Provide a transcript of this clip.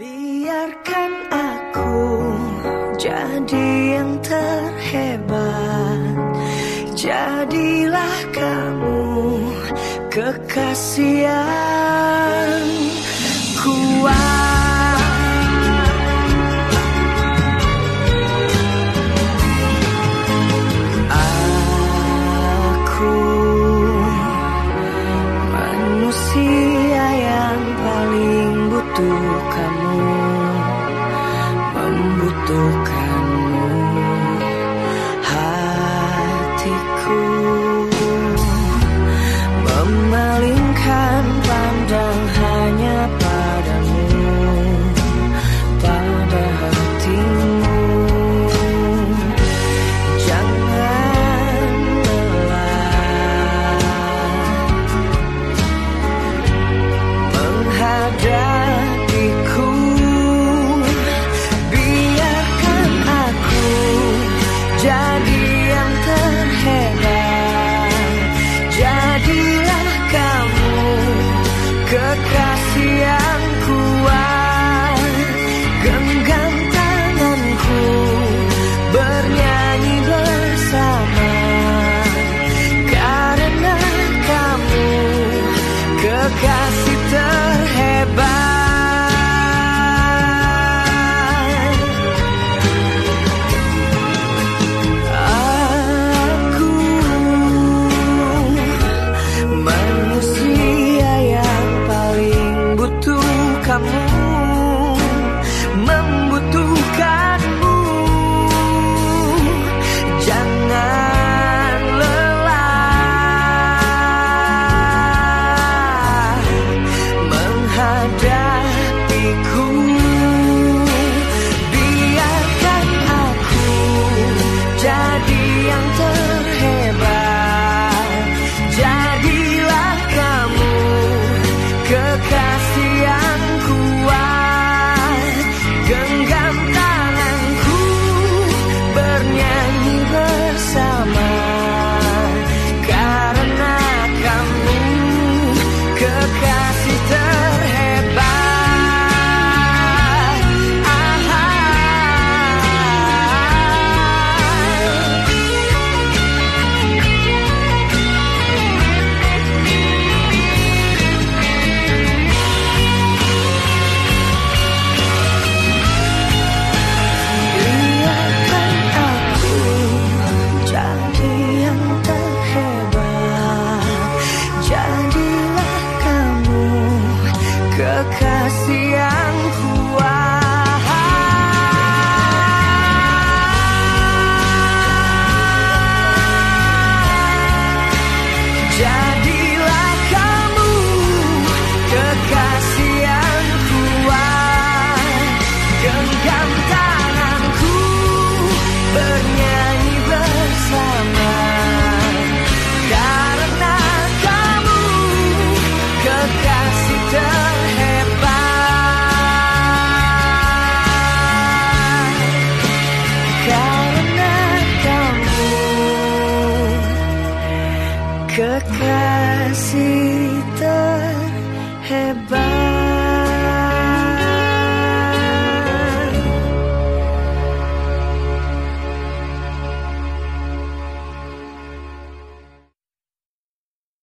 Biarkan aku jadi yang terhebat. Jadilah kamu kekasih menghadapiku Biarkan aku jadi yang terhebat. Jadilah kamu kekasih yang kuat. Genggam tanganku bernyanyi bersama. Karena kamu kekasih terhebat Aku Jadilah